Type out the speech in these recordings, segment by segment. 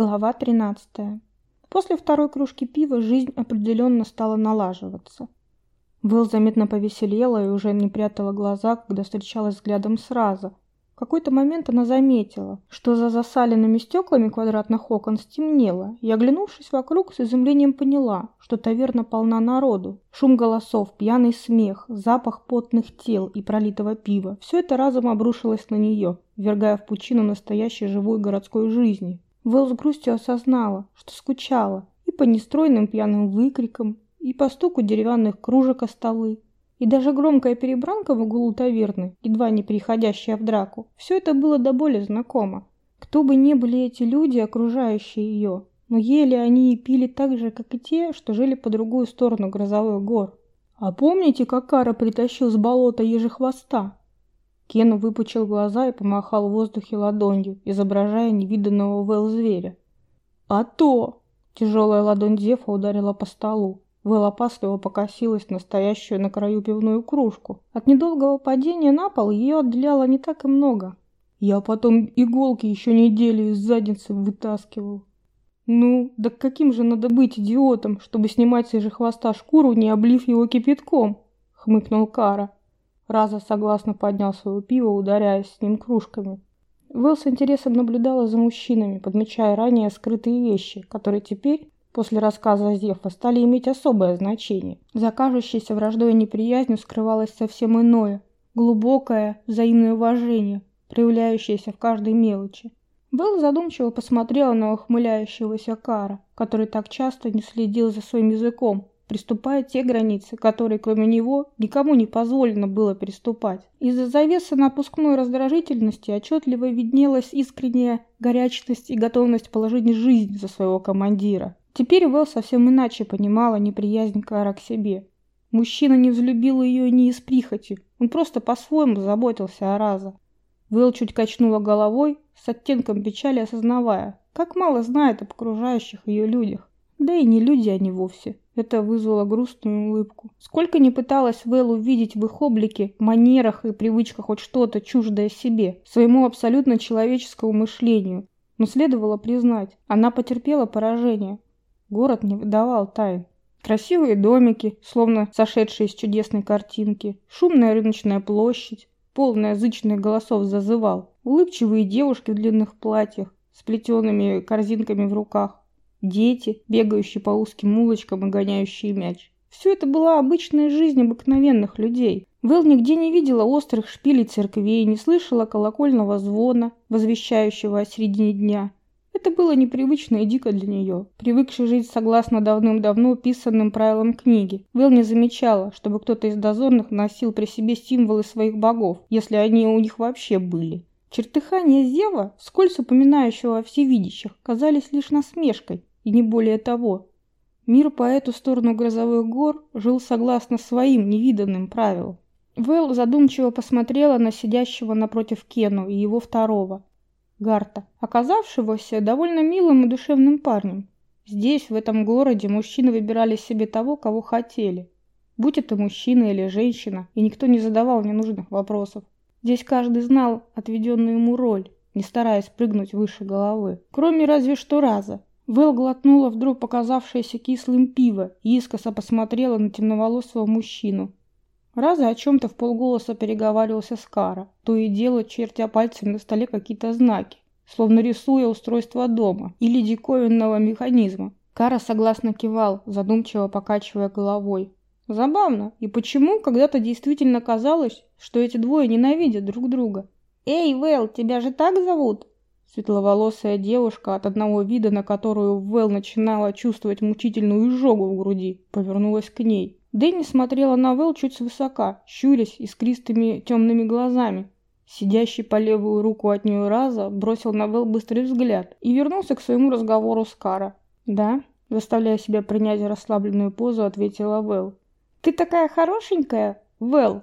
Глава 13. После второй кружки пива жизнь определенно стала налаживаться. Вэл заметно повеселела и уже не прятала глаза, когда встречалась взглядом сразу. В какой-то момент она заметила, что за засаленными стеклами квадратных окон стемнело, и, оглянувшись вокруг, с изумлением поняла, что таверна полна народу. Шум голосов, пьяный смех, запах потных тел и пролитого пива – все это разом обрушилось на нее, ввергая в пучину настоящей живой городской жизни, Вэл с грустью осознала, что скучала и по нестройным пьяным выкрикам, и по стуку деревянных кружек о столы, и даже громкая перебранка в углу таверны, едва не переходящая в драку, все это было до боли знакомо. Кто бы ни были эти люди, окружающие ее, но ели они и пили так же, как и те, что жили по другую сторону грозовых гор. А помните, как Кара притащил с болота ежехвоста? Кен выпучил глаза и помахал в воздухе ладонью, изображая невиданного Вэл зверя. «А то!» Тяжелая ладонь Зефа ударила по столу. Вэл опасливо покосилась на стоящую на краю пивную кружку. От недолгого падения на пол ее отделяло не так и много. Я потом иголки еще неделю из задницы вытаскивал. Ну, да каким же надо быть идиотом, чтобы снимать с хвоста шкуру, не облив его кипятком? Хмыкнул Кара. Раза согласно поднял свое пиво, ударяясь с ним кружками. Вэл с интересом наблюдала за мужчинами, подмечая ранее скрытые вещи, которые теперь, после рассказа Зефа, стали иметь особое значение. За кажущейся враждой и неприязнью скрывалось совсем иное, глубокое взаимное уважение, проявляющееся в каждой мелочи. Вэл задумчиво посмотрела на ухмыляющегося Кара, который так часто не следил за своим языком, приступая те границы, которые кроме него никому не позволено было переступать. Из-за завесы напускной раздражительности отчетливо виднелась искренняя горячность и готовность положить жизнь за своего командира. Теперь Вэл совсем иначе понимала неприязнь Кара к себе. Мужчина не взлюбил ее ни из прихоти, он просто по-своему заботился о Раза. Вэл чуть качнула головой, с оттенком печали осознавая, как мало знает об окружающих ее людях. Да и не люди они вовсе. Это вызвало грустную улыбку. Сколько ни пыталась Вэл увидеть в их облике, манерах и привычках хоть что-то чуждое себе, своему абсолютно человеческому мышлению, но следовало признать, она потерпела поражение. Город не выдавал тайн. Красивые домики, словно сошедшие из чудесной картинки, шумная рыночная площадь, полная зычных голосов зазывал, улыбчивые девушки в длинных платьях, с плетеными корзинками в руках, дети, бегающие по узким улочкам и гоняющие мяч. Все это была обычная жизнь обыкновенных людей. Вэл нигде не видела острых шпилей церквей, не слышала колокольного звона, возвещающего о середине дня. Это было непривычно и дико для нее, привыкшей жить согласно давным-давно писанным правилам книги. Вэл не замечала, чтобы кто-то из дозорных носил при себе символы своих богов, если они у них вообще были. Чертыхания Зева, скользь упоминающего о всевидящих, казались лишь насмешкой, и не более того. Мир по эту сторону грозовых гор жил согласно своим невиданным правилам. Вэл задумчиво посмотрела на сидящего напротив Кену и его второго, Гарта, оказавшегося довольно милым и душевным парнем. Здесь, в этом городе, мужчины выбирали себе того, кого хотели. Будь это мужчина или женщина, и никто не задавал ненужных вопросов. Здесь каждый знал отведенную ему роль, не стараясь прыгнуть выше головы. Кроме разве что раза, Вэл глотнула вдруг показавшееся кислым пиво и искоса посмотрела на темноволосого мужчину. Раза о чем-то в полголоса переговаривался с Кара, то и дело чертя пальцем на столе какие-то знаки, словно рисуя устройство дома или диковинного механизма. Кара согласно кивал, задумчиво покачивая головой. Забавно, и почему когда-то действительно казалось, что эти двое ненавидят друг друга? «Эй, Вэл, тебя же так зовут?» Светловолосая девушка, от одного вида на которую Вэл начинала чувствовать мучительную изжогу в груди, повернулась к ней. Дэнни смотрела на Вэл чуть свысока, щурясь искристыми темными глазами. Сидящий по левую руку от нее Раза бросил на Вэл быстрый взгляд и вернулся к своему разговору с Кара. «Да?» – заставляя себя принять расслабленную позу, ответила Вэл. «Ты такая хорошенькая, Вэл!»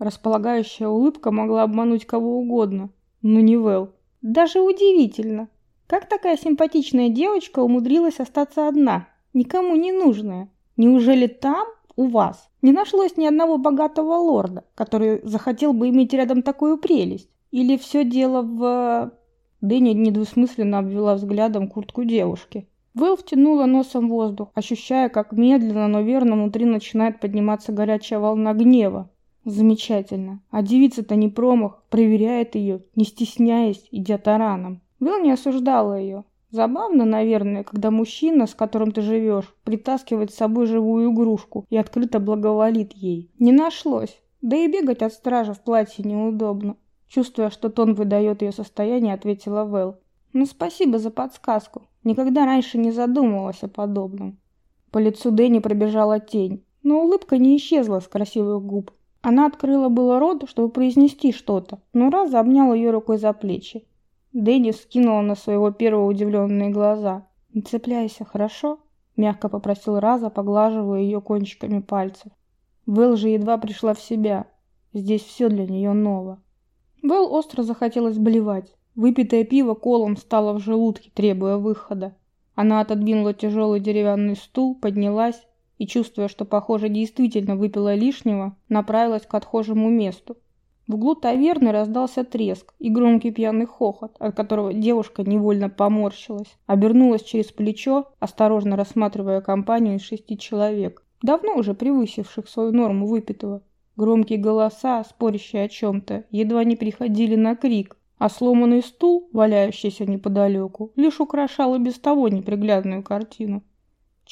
Располагающая улыбка могла обмануть кого угодно, но не Вэл. Даже удивительно. Как такая симпатичная девочка умудрилась остаться одна, никому не нужная? Неужели там, у вас, не нашлось ни одного богатого лорда, который захотел бы иметь рядом такую прелесть? Или все дело в... Дэнни недвусмысленно обвела взглядом куртку девушки. Вэл втянула носом воздух, ощущая, как медленно, но верно внутри начинает подниматься горячая волна гнева. Замечательно. А девица-то не промах, проверяет ее, не стесняясь, идя тараном. Вэл не осуждала ее. Забавно, наверное, когда мужчина, с которым ты живешь, притаскивает с собой живую игрушку и открыто благоволит ей. Не нашлось. Да и бегать от стража в платье неудобно. Чувствуя, что тон выдает ее состояние, ответила Вэл. «Ну, спасибо за подсказку. Никогда раньше не задумывалась о подобном». По лицу Дэнни пробежала тень, но улыбка не исчезла с красивых губ. Она открыла было рот, чтобы произнести что-то, но раз обнял ее рукой за плечи. Дэнни скинула на своего первого удивленные глаза. «Не цепляйся, хорошо?» – мягко попросил Раза, поглаживая ее кончиками пальцев. Вэл же едва пришла в себя. Здесь все для нее ново. Вэл остро захотелось блевать. Выпитое пиво колом стало в желудке, требуя выхода. Она отодвинула тяжелый деревянный стул, поднялась и, чувствуя, что, похоже, действительно выпила лишнего, направилась к отхожему месту. В углу таверны раздался треск и громкий пьяный хохот, от которого девушка невольно поморщилась. Обернулась через плечо, осторожно рассматривая компанию из шести человек, давно уже превысивших свою норму выпитого. Громкие голоса, спорящие о чем-то, едва не приходили на крик, а сломанный стул, валяющийся неподалеку, лишь украшал и без того неприглядную картину.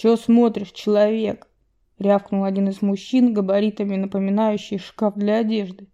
«Че смотришь, человек?» — рявкнул один из мужчин, габаритами напоминающий шкаф для одежды.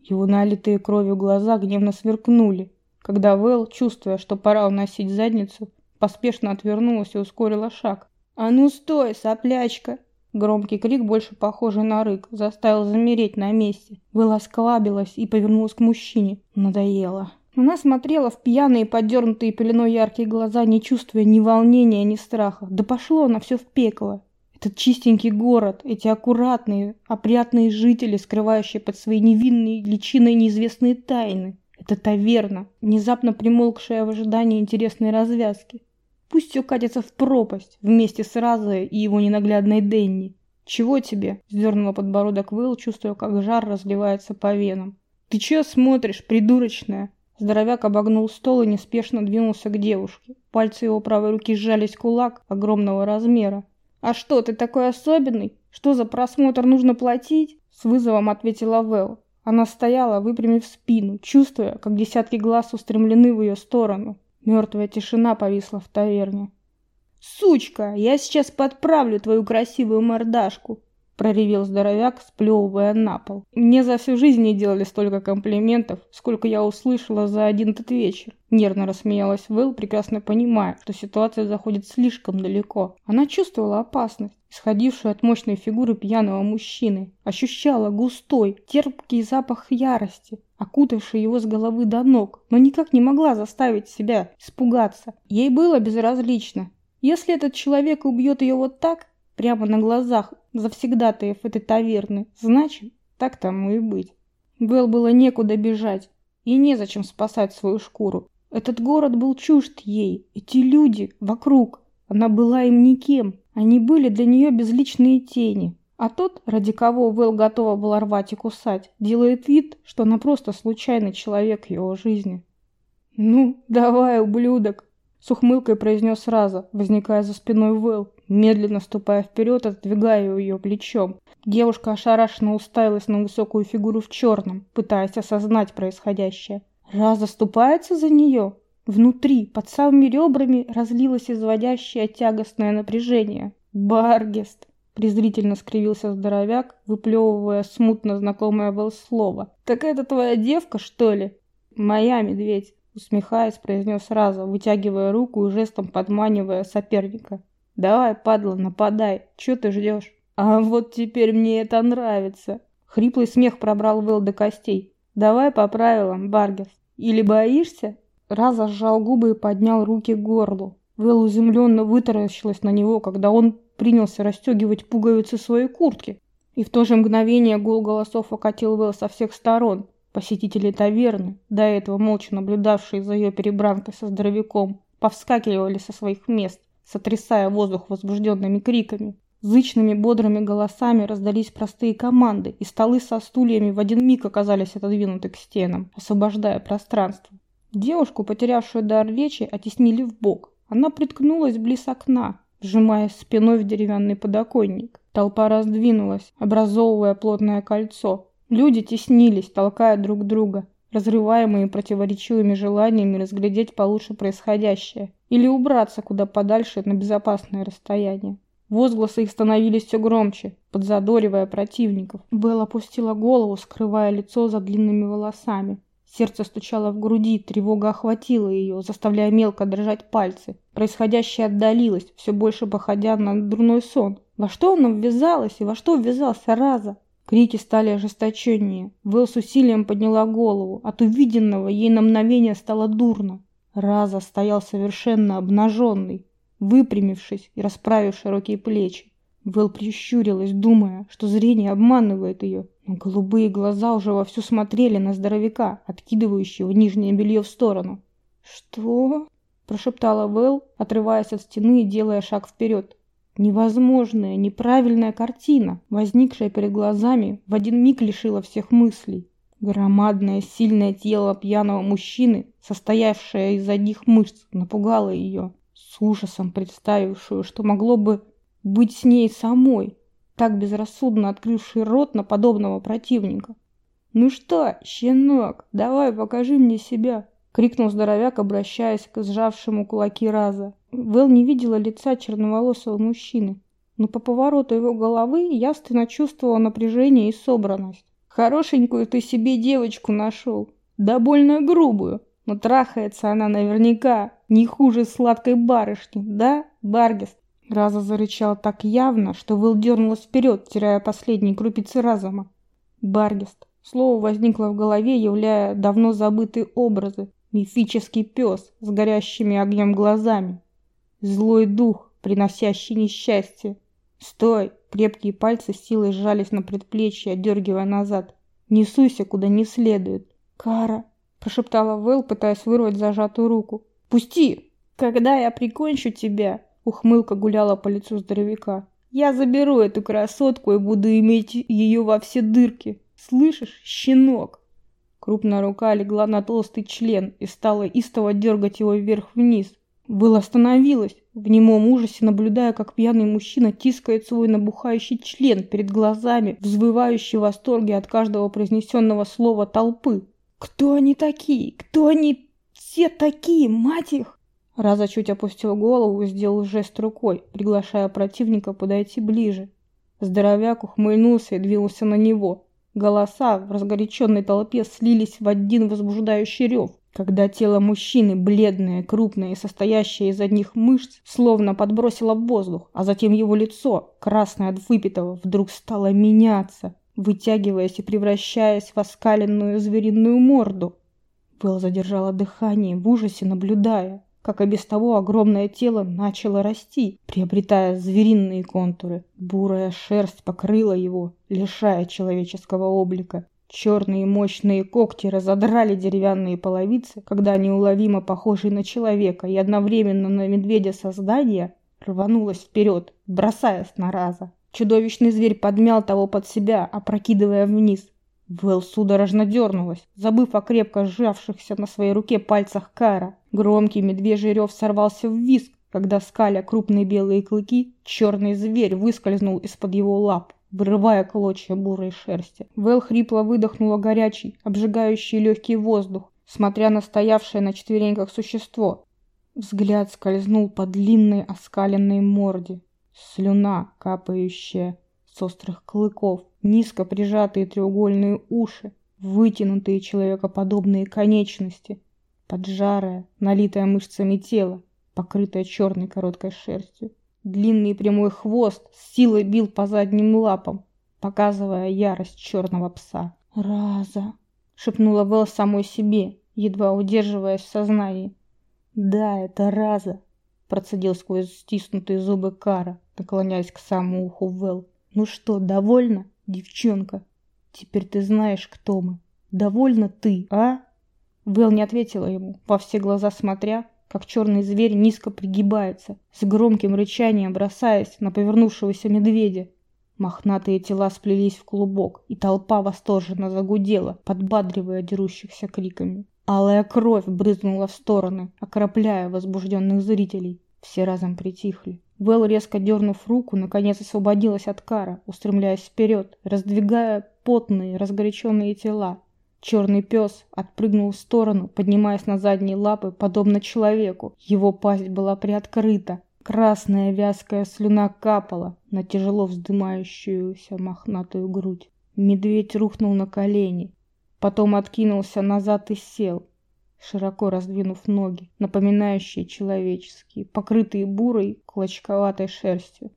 Его налитые кровью глаза гневно сверкнули, когда Вэл, чувствуя, что пора уносить задницу, поспешно отвернулась и ускорила шаг. «А ну стой, соплячка!» Громкий крик, больше похожий на рык, заставил замереть на месте. Вэл осклабилась и повернулась к мужчине. Надоело. Она смотрела в пьяные, подернутые пеленой яркие глаза, не чувствуя ни волнения, ни страха. Да пошло она все в пекло. Этот чистенький город, эти аккуратные, опрятные жители, скрывающие под своей невинной личиной неизвестные тайны. Это таверна, внезапно примолкшая в ожидании интересной развязки. Пусть все катится в пропасть вместе с Разой и его ненаглядной Денни. «Чего тебе?» – сдернула подбородок Вэлл, чувствуя, как жар разливается по венам. «Ты че смотришь, придурочная?» Здоровяк обогнул стол и неспешно двинулся к девушке. Пальцы его правой руки сжались кулак огромного размера. «А что, ты такой особенный? Что за просмотр нужно платить?» С вызовом ответила Вэл. Она стояла, выпрямив спину, чувствуя, как десятки глаз устремлены в ее сторону. Мертвая тишина повисла в таверне. «Сучка, я сейчас подправлю твою красивую мордашку!» Проревел здоровяк, сплевывая на пол. Мне за всю жизнь не делали столько комплиментов, сколько я услышала за один этот вечер. Нервно рассмеялась Вэл, прекрасно понимая, что ситуация заходит слишком далеко. Она чувствовала опасность, исходившую от мощной фигуры пьяного мужчины. Ощущала густой, терпкий запах ярости, окутавший его с головы до ног, но никак не могла заставить себя испугаться. Ей было безразлично. Если этот человек убьет ее вот так, прямо на глазах завсегдатаев этой таверны, значит, так тому и быть. Вэл было некуда бежать и незачем спасать свою шкуру. Этот город был чужд ей, эти люди вокруг. Она была им никем, они были для нее безличные тени. А тот, ради кого Вэл готова была рвать и кусать, делает вид, что она просто случайный человек его жизни. «Ну, давай, ублюдок!» С ухмылкой произнес сразу, возникая за спиной Вэл, медленно ступая вперед, отодвигая ее плечом. Девушка ошарашенно уставилась на высокую фигуру в черном, пытаясь осознать происходящее. Раз заступается за нее, внутри, под самыми ребрами, разлилось изводящее тягостное напряжение. «Баргест!» — презрительно скривился здоровяк, выплевывая смутно знакомое Вэл слово. «Так это твоя девка, что ли?» «Моя, медведь!» Усмехаясь, произнес сразу, вытягивая руку и жестом подманивая соперника. «Давай, падла, нападай, чё ты ждешь?» «А вот теперь мне это нравится!» Хриплый смех пробрал Вэл до костей. «Давай по правилам, Баргес. Или боишься?» Раза сжал губы и поднял руки к горлу. Вэл изумленно вытаращилась на него, когда он принялся расстегивать пуговицы своей куртки. И в то же мгновение гул голосов окатил Вэл со всех сторон. Посетители таверны, до этого молча наблюдавшие за ее перебранкой со здоровяком, повскакивали со своих мест, сотрясая воздух возбужденными криками. Зычными бодрыми голосами раздались простые команды, и столы со стульями в один миг оказались отодвинуты к стенам, освобождая пространство. Девушку, потерявшую дар речи, оттеснили в бок. Она приткнулась близ окна, сжимая спиной в деревянный подоконник. Толпа раздвинулась, образовывая плотное кольцо. Люди теснились, толкая друг друга, разрываемые противоречивыми желаниями разглядеть получше происходящее или убраться куда подальше на безопасное расстояние. Возгласы их становились все громче, подзадоривая противников. Белла опустила голову, скрывая лицо за длинными волосами. Сердце стучало в груди, тревога охватила ее, заставляя мелко дрожать пальцы. Происходящее отдалилось, все больше походя на дурной сон. Во что она ввязалась и во что ввязался Раза? Крики стали ожесточеннее. Вэл с усилием подняла голову. От увиденного ей на мгновение стало дурно. Раза стоял совершенно обнаженный, выпрямившись и расправив широкие плечи. Вэл прищурилась, думая, что зрение обманывает ее, но голубые глаза уже вовсю смотрели на здоровяка, откидывающего нижнее белье в сторону. «Что?» – прошептала Вэл, отрываясь от стены и делая шаг вперед. Невозможная, неправильная картина, возникшая перед глазами, в один миг лишила всех мыслей. Громадное, сильное тело пьяного мужчины, состоявшее из одних мышц, напугало ее, с ужасом представившую, что могло бы быть с ней самой, так безрассудно открывший рот на подобного противника. «Ну что, щенок, давай покажи мне себя!» — крикнул здоровяк, обращаясь к сжавшему кулаки Раза. Вэл не видела лица черноволосого мужчины, но по повороту его головы явственно чувствовала напряжение и собранность. «Хорошенькую ты себе девочку нашел, да больно грубую, но трахается она наверняка не хуже сладкой барышни, да, Баргест?» Раза зарычал так явно, что Will дернулась вперед, теряя последние крупицы разума. Баргест. Слово возникло в голове, являя давно забытые образы. Мифический пес с горящими огнем глазами. Злой дух, приносящий несчастье. «Стой!» Крепкие пальцы силой сжались на предплечье, отдергивая назад. «Не суйся, куда не следует!» «Кара!» – прошептала Вэл, пытаясь вырвать зажатую руку. «Пусти! Когда я прикончу тебя, Ухмылка гуляла по лицу здоровяка. «Я заберу эту красотку и буду иметь ее во все дырки. Слышишь, щенок?» Крупная рука легла на толстый член и стала истово дергать его вверх-вниз. Был остановилась, в немом ужасе наблюдая, как пьяный мужчина тискает свой набухающий член перед глазами, взвывающий в восторге от каждого произнесенного слова толпы. «Кто они такие? Кто они все такие, мать их?» Раза чуть опустил голову и сделал жест рукой, приглашая противника подойти ближе. Здоровяк ухмыльнулся и двинулся на него. Голоса в разгоряченной толпе слились в один возбуждающий рев, когда тело мужчины, бледное, крупное и состоящее из одних мышц, словно подбросило в воздух, а затем его лицо, красное от выпитого, вдруг стало меняться, вытягиваясь и превращаясь в оскаленную звериную морду. Вэл задержала дыхание, в ужасе наблюдая, как и без того огромное тело начало расти, приобретая звериные контуры. Бурая шерсть покрыла его, лишая человеческого облика. Черные мощные когти разодрали деревянные половицы, когда неуловимо похожий на человека и одновременно на медведя создание рванулось вперед, бросаясь на раза. Чудовищный зверь подмял того под себя, опрокидывая вниз. Вэл судорожно дернулась, забыв о крепко сжавшихся на своей руке пальцах Кара. Громкий медвежий рев сорвался в виск, когда, скаля крупные белые клыки, черный зверь выскользнул из-под его лап, вырывая клочья бурой шерсти. Вэл хрипло выдохнула горячий, обжигающий легкий воздух, смотря на стоявшее на четвереньках существо. Взгляд скользнул по длинной оскаленной морде. Слюна, капающая с острых клыков, низко прижатые треугольные уши, вытянутые человекоподобные конечности, поджарое, налитое мышцами тело, покрытое черной короткой шерстью. Длинный прямой хвост с силой бил по задним лапам, показывая ярость черного пса. «Раза!» — шепнула Вэл самой себе, едва удерживаясь в сознании. «Да, это Раза!» — процедил сквозь стиснутые зубы Кара, наклоняясь к самому уху Вэл. «Ну что, довольна, девчонка? Теперь ты знаешь, кто мы. Довольна ты, а?» Вэл не ответила ему, во все глаза смотря, как черный зверь низко пригибается, с громким рычанием бросаясь на повернувшегося медведя. Мохнатые тела сплелись в клубок, и толпа восторженно загудела, подбадривая дерущихся криками. Алая кровь брызнула в стороны, окропляя возбужденных зрителей. Все разом притихли. Вэл, резко дернув руку, наконец освободилась от кара, устремляясь вперед, раздвигая потные, разгоряченные тела. Черный пес отпрыгнул в сторону, поднимаясь на задние лапы, подобно человеку. Его пасть была приоткрыта. Красная вязкая слюна капала на тяжело вздымающуюся мохнатую грудь. Медведь рухнул на колени, Потом откинулся назад и сел, широко раздвинув ноги, напоминающие человеческие, покрытые бурой, клочковатой шерстью.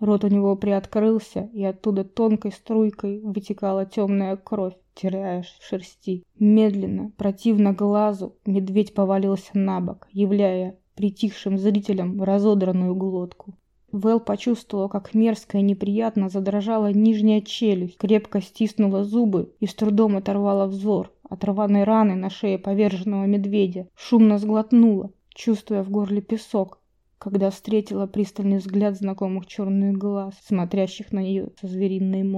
Рот у него приоткрылся, и оттуда тонкой струйкой вытекала темная кровь, теряя шерсти. Медленно, противно глазу, медведь повалился на бок, являя притихшим зрителям разодранную глотку. Вэл почувствовала, как мерзко и неприятно задрожала нижняя челюсть, крепко стиснула зубы и с трудом оторвала взор от рваной раны на шее поверженного медведя. Шумно сглотнула, чувствуя в горле песок, когда встретила пристальный взгляд знакомых черных глаз, смотрящих на нее со звериной мордой.